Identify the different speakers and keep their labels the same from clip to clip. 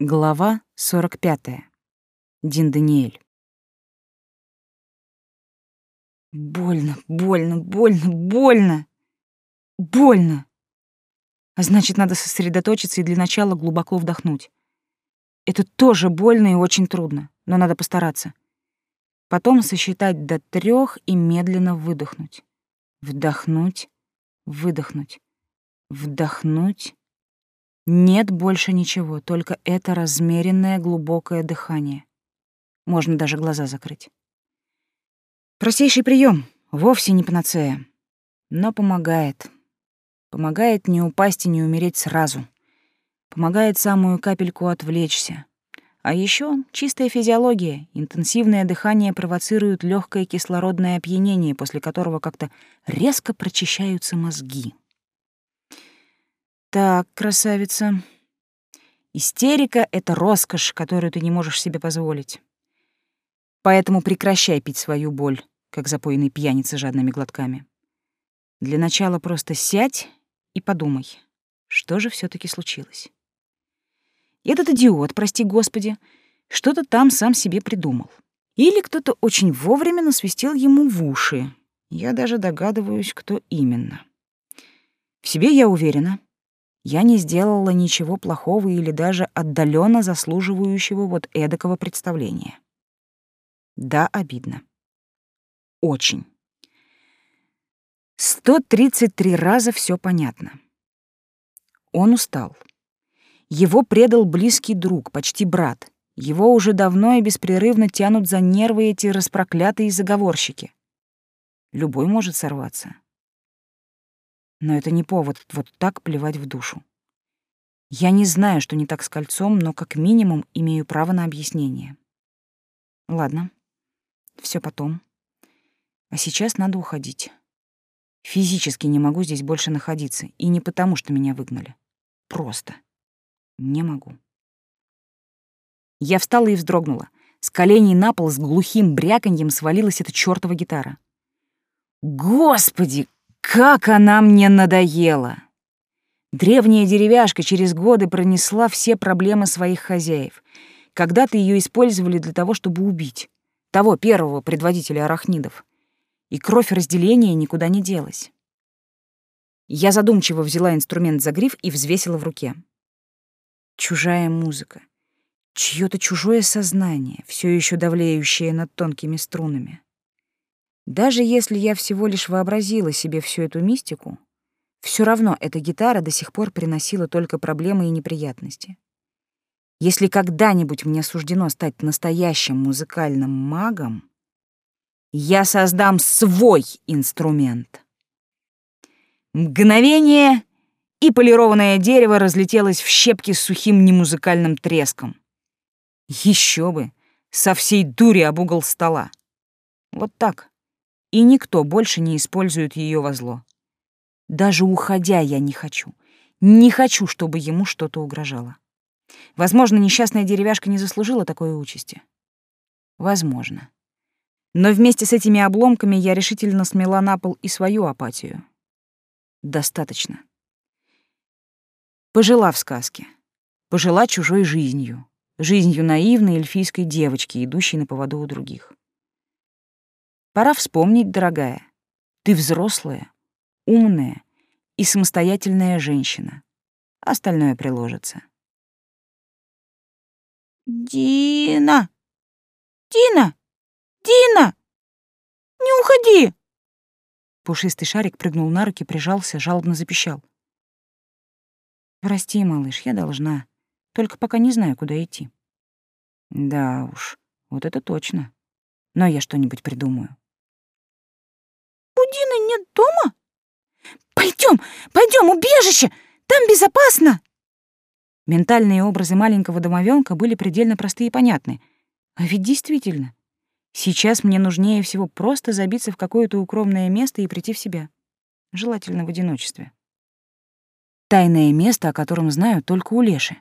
Speaker 1: Глава 45. Дин Даниэль. Больно, больно, больно, больно. Больно. А значит, надо сосредоточиться и для начала глубоко вдохнуть. Это тоже больно и очень трудно, но надо постараться. Потом сосчитать до трех и медленно выдохнуть. Вдохнуть, выдохнуть. Вдохнуть, нет больше ничего, только это размеренное глубокое дыхание. Можно даже глаза закрыть. Простейший прием, вовсе не панацея, но помогает. Помогает не упасть и не умереть сразу. Помогает самую капельку отвлечься. А еще чистая физиология, интенсивное дыхание провоцирует легкое кислородное опьянение, после которого как-то резко прочищаются мозги. Так, красавица. Истерика — это роскошь, которую ты не можешь себе позволить. Поэтому прекращай пить свою боль, как запойный пьяница жадными глотками. Для начала просто сядь и подумай, что же все таки случилось. Этот идиот, прости господи, что-то там сам себе придумал. Или кто-то очень вовремя насвистел ему в уши. Я даже догадываюсь, кто именно. В себе я уверена, я не сделала ничего плохого или даже отдаленно заслуживающего вот эдакого представления. Да, обидно. Очень. 133 раза все понятно. Он устал. Его предал близкий друг, почти брат. Его уже давно и беспрерывно тянут за нервы эти распроклятые заговорщики. Любой может сорваться. Но это не повод вот так плевать в душу. Я не знаю, что не так с кольцом, но как минимум имею право на объяснение. Ладно, все потом. А сейчас надо уходить. Физически не могу здесь больше находиться, и не потому, что меня выгнали. Просто не могу. Я встала и вздрогнула. С коленей на пол с глухим бряканьем свалилась эта чёртова гитара. Господи, как она мне надоела! Древняя деревяшка через годы пронесла все проблемы своих хозяев. Когда-то ее использовали для того, чтобы убить. Того первого предводителя арахнидов. И кровь разделения никуда не делась. Я задумчиво взяла инструмент за гриф и взвесила в руке. Чужая музыка. Чьё-то чужое сознание, все еще давлеющее над тонкими струнами. Даже если я всего лишь вообразила себе всю эту мистику, все равно эта гитара до сих пор приносила только проблемы и неприятности. Если когда-нибудь мне суждено стать настоящим музыкальным магом, я создам свой инструмент. Мгновение, и полированное дерево разлетелось в щепки с сухим немузыкальным треском. Еще бы, со всей дури об угол стола. Вот так и никто больше не использует ее во зло. Даже уходя я не хочу. Не хочу, чтобы ему что-то угрожало. Возможно, несчастная деревяшка не заслужила такой участи. Возможно. Но вместе с этими обломками я решительно смела на пол и свою апатию. Достаточно. Пожила в сказке. Пожила чужой жизнью. Жизнью наивной эльфийской девочки, идущей на поводу у других. Пора вспомнить, дорогая. Ты взрослая, умная и самостоятельная женщина. Остальное приложится. «Дина! Дина! Дина! Не уходи!» Пушистый шарик прыгнул на руки, прижался, жалобно запищал. «Прости, малыш, я должна. Только пока не знаю, куда идти». «Да уж, вот это точно. Но я что-нибудь придумаю».
Speaker 2: Дины нет дома? Пойдем, пойдем, убежище! Там безопасно!»
Speaker 1: Ментальные образы маленького домовенка были предельно простые и понятны. А ведь действительно, сейчас мне нужнее всего просто забиться в какое-то укромное место и прийти в себя. Желательно в одиночестве. Тайное место, о котором знаю только у Леши.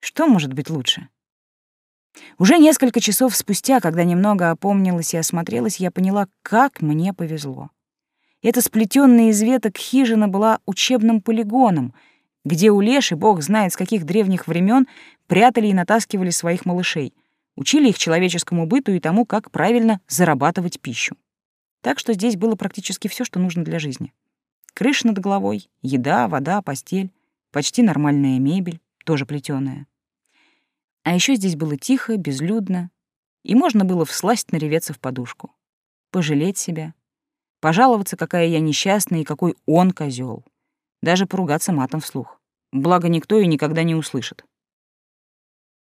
Speaker 1: Что может быть лучше? Уже несколько часов спустя, когда немного опомнилась и осмотрелась, я поняла, как мне повезло. Эта сплетенная из веток хижина была учебным полигоном, где у Леши, бог знает с каких древних времен, прятали и натаскивали своих малышей, учили их человеческому быту и тому, как правильно зарабатывать пищу. Так что здесь было практически все, что нужно для жизни. Крыша над головой, еда, вода, постель, почти нормальная мебель, тоже плетёная. А еще здесь было тихо, безлюдно, и можно было всласть нареветься в подушку, пожалеть себя, пожаловаться, какая я несчастная и какой он козел, даже поругаться матом вслух. Благо никто и никогда не услышит.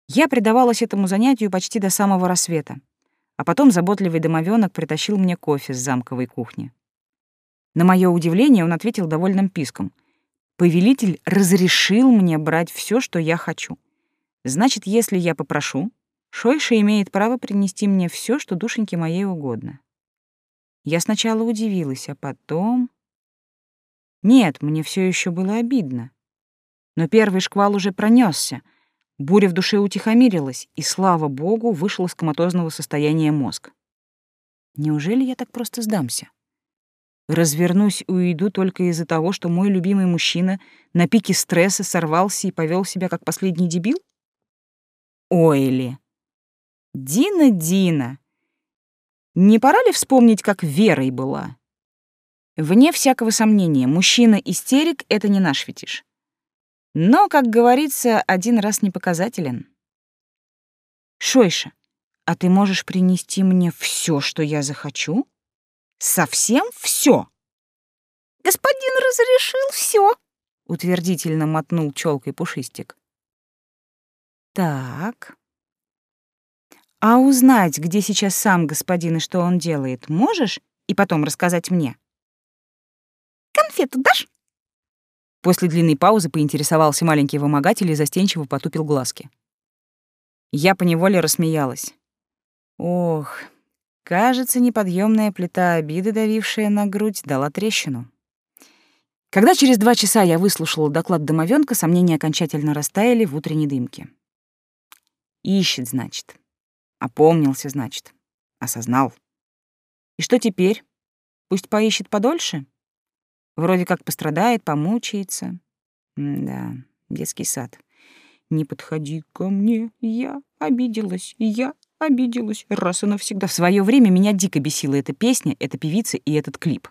Speaker 1: Я предавалась этому занятию почти до самого рассвета, а потом заботливый домовенок притащил мне кофе с замковой кухни. На мое удивление он ответил довольным писком. Повелитель разрешил мне брать все, что я хочу. Значит, если я попрошу, Шойша имеет право принести мне все, что душеньке моей угодно. Я сначала удивилась, а потом... Нет, мне все еще было обидно. Но первый шквал уже пронесся. Буря в душе утихомирилась, и, слава богу, вышел из коматозного состояния мозг. Неужели я так просто сдамся? Развернусь и уйду только из-за того, что мой любимый мужчина на пике стресса сорвался и повел себя как последний дебил? Ойли. Дина, Дина. Не пора ли вспомнить, как Верой была? Вне всякого сомнения, мужчина-истерик — это не наш фетиш. Но, как говорится, один раз не показателен. Шойша, а ты можешь принести мне все, что я захочу? Совсем все?
Speaker 2: Господин разрешил все,
Speaker 1: утвердительно мотнул челкой пушистик. Так. А узнать, где сейчас сам господин и что он делает, можешь? И потом рассказать мне?
Speaker 2: Конфету дашь?
Speaker 1: После длинной паузы поинтересовался маленький вымогатель и застенчиво потупил глазки. Я поневоле рассмеялась. Ох, кажется, неподъемная плита обиды, давившая на грудь, дала трещину. Когда через два часа я выслушала доклад домовенка, сомнения окончательно растаяли в утренней дымке. Ищет, значит. Опомнился, значит. Осознал. И что теперь? Пусть поищет подольше? Вроде как пострадает, помучается. Да, детский сад. Не подходи ко мне, я обиделась, я обиделась раз и навсегда. В свое время меня дико бесила эта песня, эта певица и этот клип.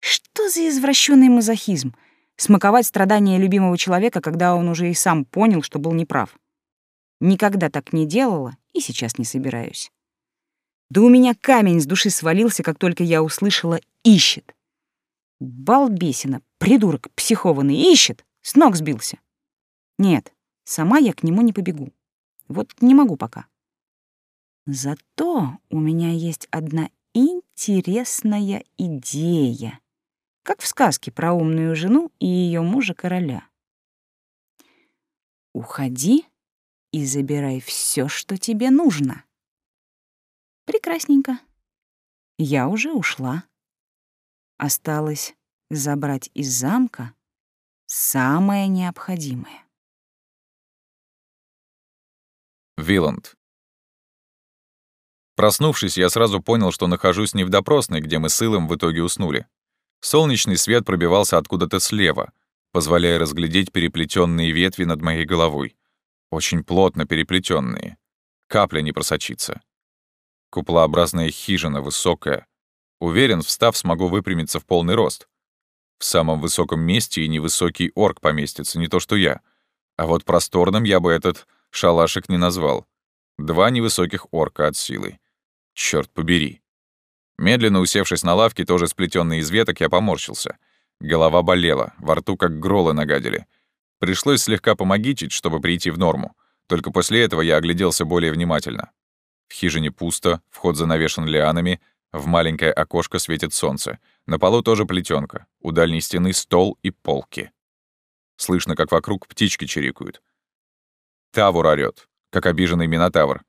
Speaker 1: Что за извращенный мазохизм? Смаковать страдания любимого человека, когда он уже и сам понял, что был неправ. Никогда так не делала и сейчас не собираюсь. Да у меня камень с души свалился, как только я услышала «ищет». Балбесина, придурок психованный, ищет, с ног сбился. Нет, сама я к нему не побегу. Вот не могу пока. Зато у меня есть одна интересная идея. Как в сказке про умную жену и ее мужа-короля. Уходи и забирай все, что тебе нужно. Прекрасненько. Я уже ушла. Осталось забрать из замка самое необходимое.
Speaker 3: Виланд. Проснувшись, я сразу понял, что нахожусь не в допросной, где мы с Илом в итоге уснули. Солнечный свет пробивался откуда-то слева, позволяя разглядеть переплетенные ветви над моей головой. Очень плотно переплетенные. Капля не просочится. Куполообразная хижина высокая, Уверен, встав, смогу выпрямиться в полный рост. В самом высоком месте и невысокий орк поместится, не то что я. А вот просторным я бы этот шалашик не назвал. Два невысоких орка от силы. Черт побери. Медленно усевшись на лавке, тоже сплетенной из веток, я поморщился. Голова болела, во рту как гролы нагадили. Пришлось слегка помогичить, чтобы прийти в норму. Только после этого я огляделся более внимательно. В хижине пусто, вход занавешен лианами, в маленькое окошко светит солнце. На полу тоже плетенка. У дальней стены стол и полки. Слышно, как вокруг птички чирикают. Тавур орёт, как обиженный минотавр.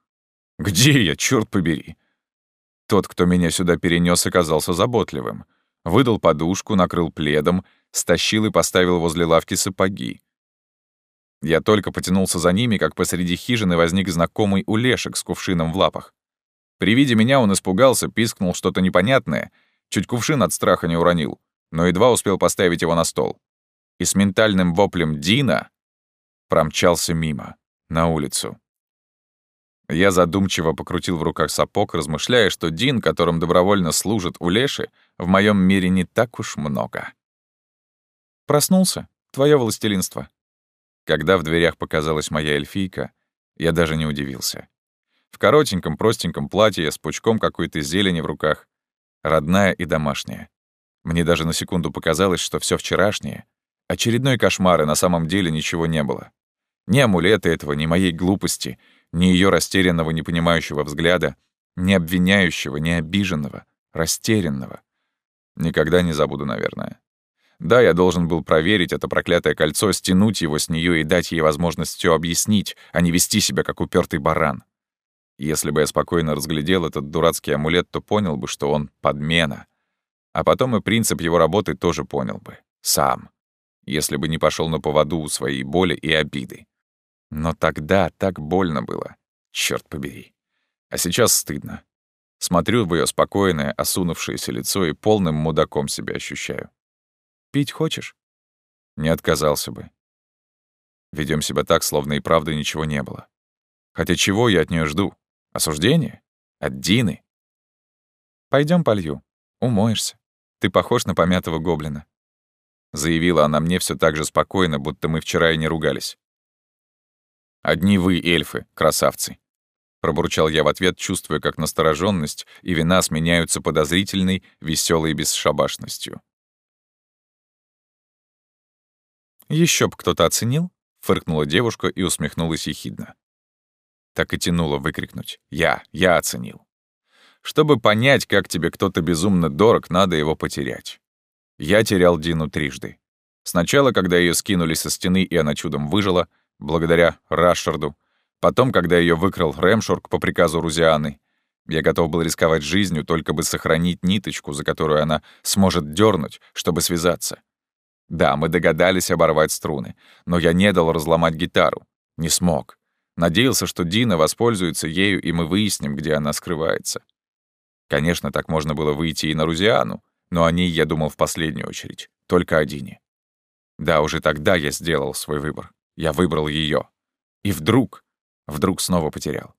Speaker 3: «Где я, черт побери?» Тот, кто меня сюда перенес, оказался заботливым. Выдал подушку, накрыл пледом, стащил и поставил возле лавки сапоги. Я только потянулся за ними, как посреди хижины возник знакомый улешек с кувшином в лапах. При виде меня он испугался, пискнул что-то непонятное, чуть кувшин от страха не уронил, но едва успел поставить его на стол. и с ментальным воплем «Дина» промчался мимо, на улицу. Я задумчиво покрутил в руках сапог, размышляя, что Дин, которым добровольно служит у Леши, в моем мире не так уж много. Проснулся. Твое властелинство. Когда в дверях показалась моя эльфийка, я даже не удивился. В коротеньком, простеньком платье с пучком какой-то зелени в руках. Родная и домашняя. Мне даже на секунду показалось, что все вчерашнее — очередной кошмар, и на самом деле ничего не было. Ни амулета этого, ни моей глупости, ни ее растерянного, непонимающего взгляда, ни обвиняющего, ни обиженного, растерянного. Никогда не забуду, наверное. Да, я должен был проверить это проклятое кольцо, стянуть его с нее и дать ей возможность все объяснить, а не вести себя как упертый баран. Если бы я спокойно разглядел этот дурацкий амулет, то понял бы, что он подмена. А потом и принцип его работы тоже понял бы. Сам. Если бы не пошел на поводу у своей боли и обиды. Но тогда так больно было. Черт побери. А сейчас стыдно. Смотрю в ее спокойное, осунувшееся лицо и полным мудаком себя ощущаю. «Пить хочешь?» Не отказался бы. Ведем себя так, словно и правда ничего не было. Хотя чего я от нее жду? Осуждение? От Дины? Пойдем полью. Умоешься. Ты похож на помятого гоблина. Заявила она мне все так же спокойно, будто мы вчера и не ругались. Одни вы, эльфы, красавцы. Пробурчал я в ответ, чувствуя, как настороженность и вина сменяются подозрительной, веселой бесшабашностью. Еще б кто-то оценил?» — фыркнула девушка и усмехнулась ехидно. Так и тянуло выкрикнуть «Я! Я оценил!» Чтобы понять, как тебе кто-то безумно дорог, надо его потерять. Я терял Дину трижды. Сначала, когда ее скинули со стены, и она чудом выжила, благодаря Рашарду. Потом, когда ее выкрал Рэмшорк по приказу Рузианы. Я готов был рисковать жизнью, только бы сохранить ниточку, за которую она сможет дернуть, чтобы связаться. Да, мы догадались оборвать струны, но я не дал разломать гитару. Не смог. Надеялся, что Дина воспользуется ею, и мы выясним, где она скрывается. Конечно, так можно было выйти и на Рузиану, но о ней я думал в последнюю очередь, только о Дине. Да, уже тогда я сделал свой выбор. Я выбрал ее. И вдруг, вдруг снова потерял.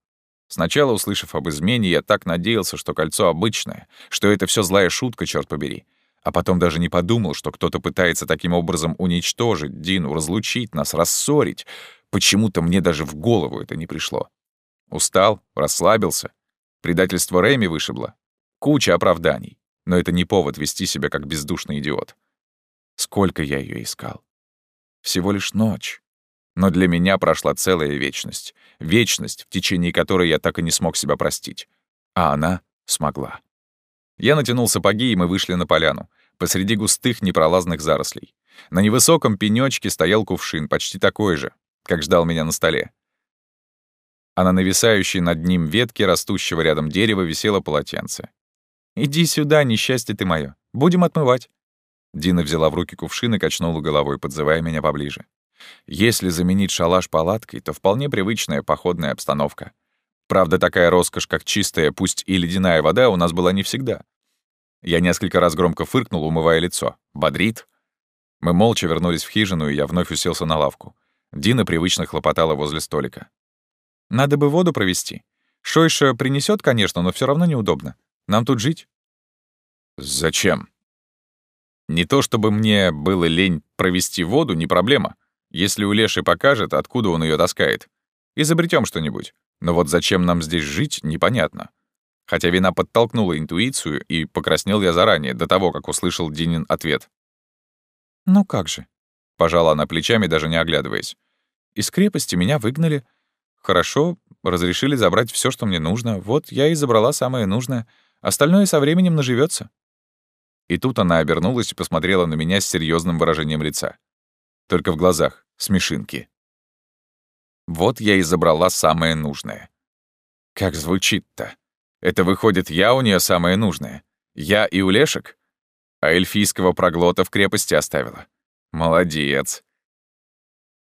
Speaker 3: Сначала, услышав об измене, я так надеялся, что кольцо обычное, что это все злая шутка, черт побери а потом даже не подумал, что кто-то пытается таким образом уничтожить Дину, разлучить нас, рассорить. Почему-то мне даже в голову это не пришло. Устал, расслабился. Предательство Рэми вышибло. Куча оправданий. Но это не повод вести себя как бездушный идиот. Сколько я ее искал. Всего лишь ночь. Но для меня прошла целая вечность. Вечность, в течение которой я так и не смог себя простить. А она смогла. Я натянул сапоги, и мы вышли на поляну посреди густых непролазных зарослей. На невысоком пенёчке стоял кувшин, почти такой же, как ждал меня на столе. А на нависающей над ним ветке растущего рядом дерева висело полотенце. «Иди сюда, несчастье ты моё. Будем отмывать». Дина взяла в руки кувшин и качнула головой, подзывая меня поближе. Если заменить шалаш палаткой, то вполне привычная походная обстановка. Правда, такая роскошь, как чистая, пусть и ледяная вода, у нас была не всегда. Я несколько раз громко фыркнул, умывая лицо. «Бодрит?» Мы молча вернулись в хижину, и я вновь уселся на лавку. Дина привычно хлопотала возле столика. «Надо бы воду провести. Шойша принесет, конечно, но все равно неудобно. Нам тут жить». «Зачем?» «Не то чтобы мне было лень провести воду, не проблема. Если у Леши покажет, откуда он ее таскает. Изобретем что-нибудь. Но вот зачем нам здесь жить, непонятно. Хотя вина подтолкнула интуицию, и покраснел я заранее, до того, как услышал Динин ответ. «Ну как же?» — пожала она плечами, даже не оглядываясь. «Из крепости меня выгнали. Хорошо, разрешили забрать все, что мне нужно. Вот я и забрала самое нужное. Остальное со временем наживется. И тут она обернулась и посмотрела на меня с серьезным выражением лица. Только в глазах смешинки. Вот я и забрала самое нужное. Как звучит-то? Это выходит, я у нее самое нужное. Я и у Лешек? А эльфийского проглота в крепости оставила. Молодец.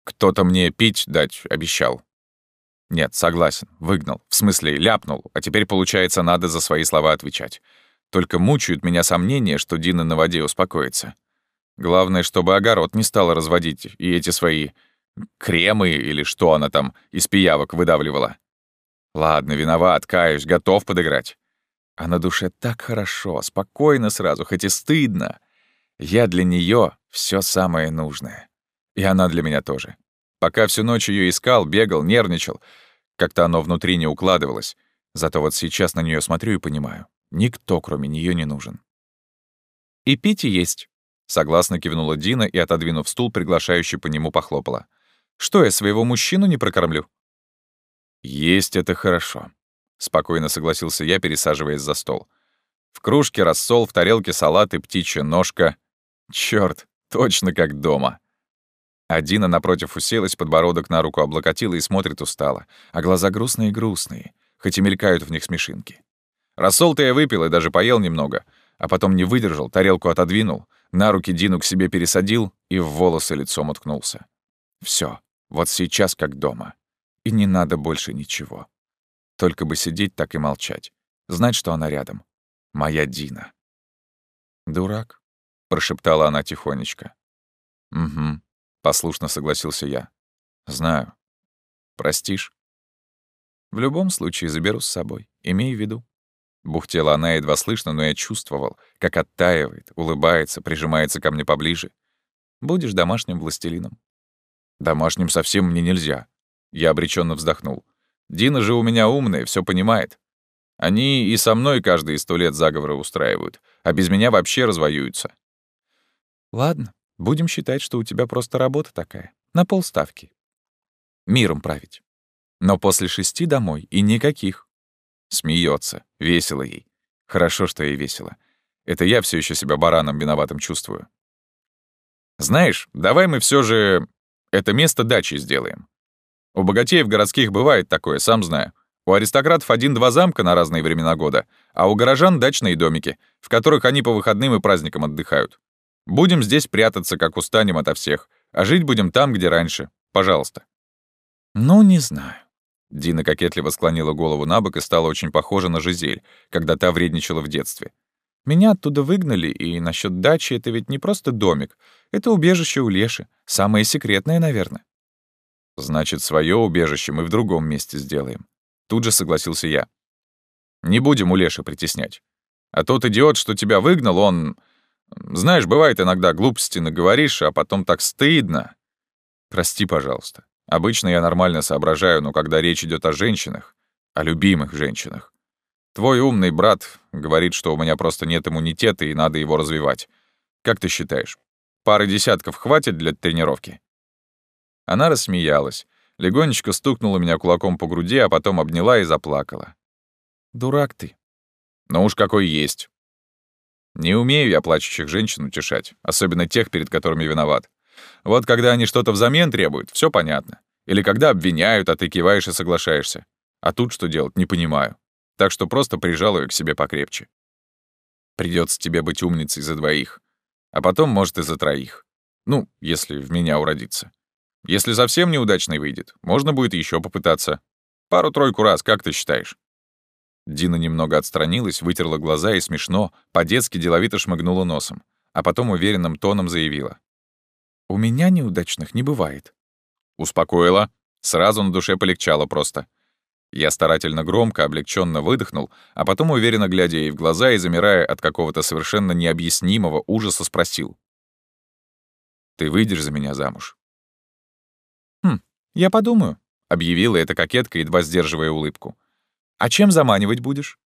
Speaker 3: Кто-то мне пить дать обещал. Нет, согласен, выгнал. В смысле, ляпнул. А теперь, получается, надо за свои слова отвечать. Только мучают меня сомнения, что Дина на воде успокоится. Главное, чтобы огород не стала разводить и эти свои кремы или что она там из пиявок выдавливала. Ладно, виноват, каюсь, готов подыграть. А на душе так хорошо, спокойно сразу, хоть и стыдно. Я для нее все самое нужное. И она для меня тоже. Пока всю ночь ее искал, бегал, нервничал, как-то оно внутри не укладывалось. Зато вот сейчас на нее смотрю и понимаю. Никто, кроме нее, не нужен. «И пить и есть», — согласно кивнула Дина и, отодвинув стул, приглашающий по нему похлопала. «Что, я своего мужчину не прокормлю?» «Есть это хорошо», — спокойно согласился я, пересаживаясь за стол. В кружке рассол, в тарелке салат и птичья ножка. Чёрт, точно как дома. Адина напротив уселась, подбородок на руку облокотила и смотрит устало, а глаза грустные-грустные, хоть и мелькают в них смешинки. Рассол-то я выпил и даже поел немного, а потом не выдержал, тарелку отодвинул, на руки Дину к себе пересадил и в волосы лицом уткнулся. Все, вот сейчас как дома. И не надо больше ничего. Только бы сидеть так и молчать. Знать, что она рядом. Моя Дина. «Дурак», — прошептала она тихонечко. «Угу», — послушно согласился я. «Знаю. Простишь?» «В любом случае заберу с собой. Имей в виду». Бухтела она едва слышно, но я чувствовал, как оттаивает, улыбается, прижимается ко мне поближе. «Будешь домашним властелином». «Домашним совсем мне нельзя». Я обреченно вздохнул. «Дина же у меня умная, все понимает. Они и со мной каждые сто лет заговоры устраивают, а без меня вообще развоюются». «Ладно, будем считать, что у тебя просто работа такая, на полставки. Миром править. Но после шести домой и никаких. Смеется, весело ей. Хорошо, что ей весело. Это я все еще себя бараном виноватым чувствую. Знаешь, давай мы все же это место дачи сделаем. У богатеев городских бывает такое, сам знаю. У аристократов один-два замка на разные времена года, а у горожан — дачные домики, в которых они по выходным и праздникам отдыхают. Будем здесь прятаться, как устанем ото всех, а жить будем там, где раньше. Пожалуйста. Ну, не знаю. Дина кокетливо склонила голову на бок и стала очень похожа на Жизель, когда та вредничала в детстве. «Меня оттуда выгнали, и насчет дачи это ведь не просто домик. Это убежище у Леши. Самое секретное, наверное». «Значит, свое убежище мы в другом месте сделаем». Тут же согласился я. «Не будем у Леши притеснять. А тот идиот, что тебя выгнал, он... Знаешь, бывает иногда глупости наговоришь, а потом так стыдно. Прости, пожалуйста. Обычно я нормально соображаю, но когда речь идет о женщинах, о любимых женщинах. Твой умный брат говорит, что у меня просто нет иммунитета и надо его развивать. Как ты считаешь, пары десятков хватит для тренировки?» Она рассмеялась, легонечко стукнула меня кулаком по груди, а потом обняла и заплакала. «Дурак ты». «Ну уж какой есть». Не умею я плачущих женщин утешать, особенно тех, перед которыми виноват. Вот когда они что-то взамен требуют, все понятно. Или когда обвиняют, а ты киваешь и соглашаешься. А тут что делать, не понимаю. Так что просто прижал ее к себе покрепче. Придется тебе быть умницей за двоих. А потом, может, и за троих. Ну, если в меня уродится. Если совсем неудачный выйдет, можно будет еще попытаться. Пару-тройку раз, как ты считаешь? Дина немного отстранилась, вытерла глаза и смешно, по-детски деловито шмыгнула носом, а потом уверенным тоном заявила. У меня неудачных не бывает. Успокоила. Сразу на душе полегчало просто. Я старательно громко, облегченно выдохнул, а потом, уверенно глядя ей в глаза и замирая от какого-то совершенно необъяснимого ужаса, спросил. «Ты выйдешь за меня замуж?» «Хм, я подумаю», — объявила эта кокетка, едва сдерживая улыбку. «А чем заманивать будешь?»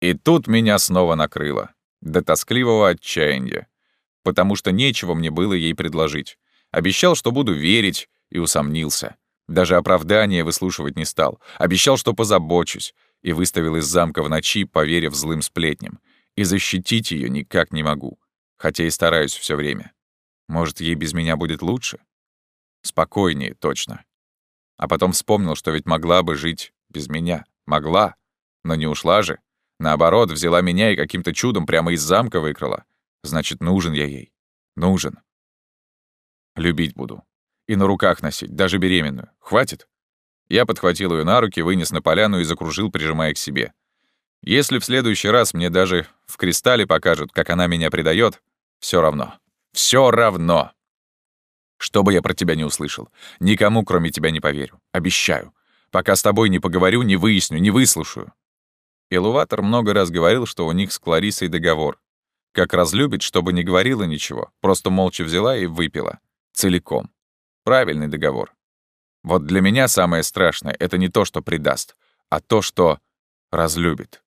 Speaker 3: И тут меня снова накрыло. До тоскливого отчаяния потому что нечего мне было ей предложить. Обещал, что буду верить, и усомнился. Даже оправдания выслушивать не стал. Обещал, что позабочусь, и выставил из замка в ночи, поверив злым сплетням. И защитить ее никак не могу, хотя и стараюсь все время. Может, ей без меня будет лучше? Спокойнее, точно. А потом вспомнил, что ведь могла бы жить без меня. Могла, но не ушла же. Наоборот, взяла меня и каким-то чудом прямо из замка выкрала. Значит, нужен я ей. Нужен. Любить буду. И на руках носить, даже беременную. Хватит? Я подхватил ее на руки, вынес на поляну и закружил, прижимая к себе. Если в следующий раз мне даже в кристалле покажут, как она меня предает, все равно. Все равно. Что бы я про тебя не услышал, никому, кроме тебя, не поверю. Обещаю. Пока с тобой не поговорю, не выясню, не выслушаю. Илуватор много раз говорил, что у них с Кларисой договор. Как разлюбит, чтобы не говорила ничего, просто молча взяла и выпила. Целиком. Правильный договор. Вот для меня самое страшное — это не то, что предаст, а то, что разлюбит.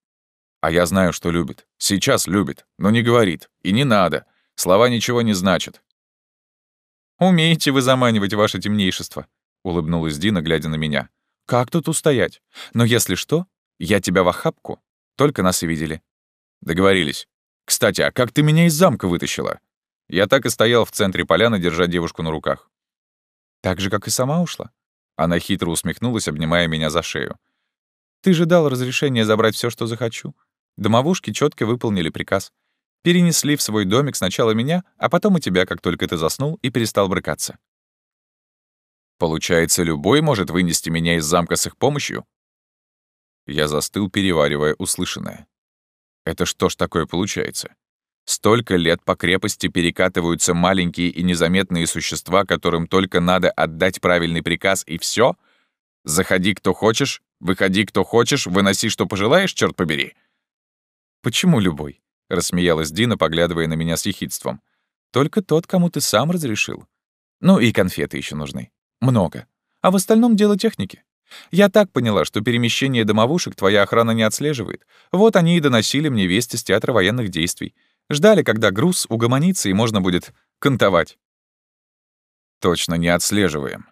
Speaker 3: А я знаю, что любит. Сейчас любит, но не говорит. И не надо. Слова ничего не значат. «Умеете вы заманивать ваше темнейшество», — улыбнулась Дина, глядя на меня. «Как тут устоять? Но если что, я тебя в охапку. Только нас и видели». Договорились. «Кстати, а как ты меня из замка вытащила?» Я так и стоял в центре поляны, держа девушку на руках. «Так же, как и сама ушла?» Она хитро усмехнулась, обнимая меня за шею. «Ты же дал разрешение забрать все, что захочу. Домовушки четко выполнили приказ. Перенесли в свой домик сначала меня, а потом и тебя, как только ты заснул и перестал брыкаться. Получается, любой может вынести меня из замка с их помощью? Я застыл, переваривая услышанное. Это что ж такое получается? Столько лет по крепости перекатываются маленькие и незаметные существа, которым только надо отдать правильный приказ, и все? Заходи, кто хочешь, выходи, кто хочешь, выноси, что пожелаешь, черт побери. «Почему любой?» — рассмеялась Дина, поглядывая на меня с ехидством. «Только тот, кому ты сам разрешил. Ну и конфеты еще нужны. Много. А в остальном дело техники. Я так поняла, что перемещение домовушек твоя охрана не отслеживает. Вот они и доносили мне вести с театра военных действий. Ждали, когда груз угомонится и можно будет кантовать. Точно не отслеживаем.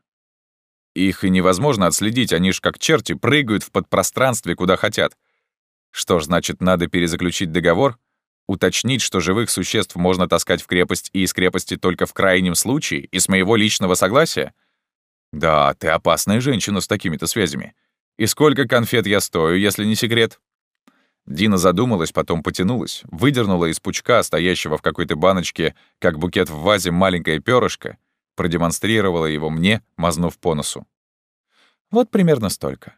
Speaker 3: Их и невозможно отследить, они ж как черти прыгают в подпространстве, куда хотят. Что ж, значит, надо перезаключить договор, уточнить, что живых существ можно таскать в крепость и из крепости только в крайнем случае и с моего личного согласия? Да, ты опасная женщина с такими-то связями. И сколько конфет я стою, если не секрет? Дина задумалась, потом потянулась, выдернула из пучка, стоящего в какой-то баночке, как букет в вазе, маленькое перышко, продемонстрировала его мне, мазнув по носу. Вот примерно столько.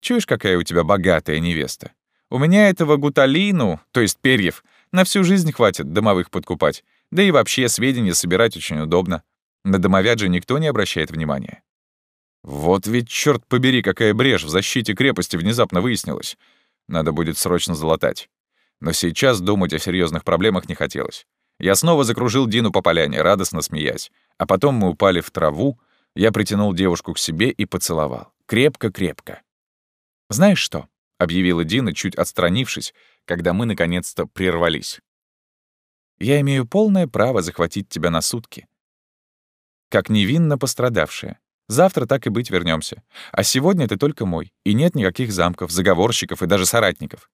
Speaker 3: Чуешь, какая у тебя богатая невеста? У меня этого гуталину, то есть перьев, на всю жизнь хватит домовых подкупать. Да и вообще сведения собирать очень удобно. На домовят же никто не обращает внимания. Вот ведь, черт побери, какая брешь в защите крепости внезапно выяснилась. Надо будет срочно залатать. Но сейчас думать о серьезных проблемах не хотелось. Я снова закружил Дину по поляне, радостно смеясь. А потом мы упали в траву, я притянул девушку к себе и поцеловал. Крепко-крепко. «Знаешь что?» — объявила Дина, чуть отстранившись, когда мы наконец-то прервались. «Я имею полное право захватить тебя на сутки. Как невинно пострадавшая. Завтра так и быть вернемся. А сегодня ты только мой, и нет никаких замков, заговорщиков и даже соратников».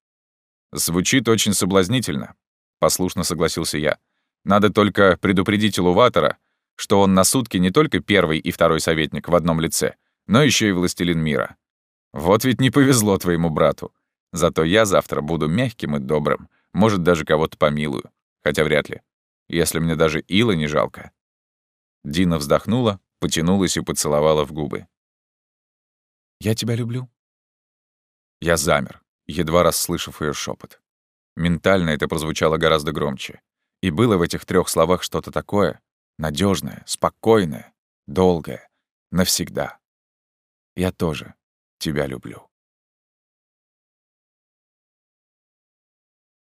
Speaker 3: «Звучит очень соблазнительно», — послушно согласился я. «Надо только предупредить Илуватора, что он на сутки не только первый и второй советник в одном лице, но еще и властелин мира. Вот ведь не повезло твоему брату. Зато я завтра буду мягким и добрым, может, даже кого-то помилую. Хотя вряд ли. Если мне даже Ила не жалко. Дина вздохнула, потянулась и поцеловала в губы. «Я тебя люблю». Я замер, едва расслышав ее шепот. Ментально это прозвучало гораздо громче. И было в этих трех словах что-то такое надежное, спокойное, долгое, навсегда. Я тоже тебя люблю.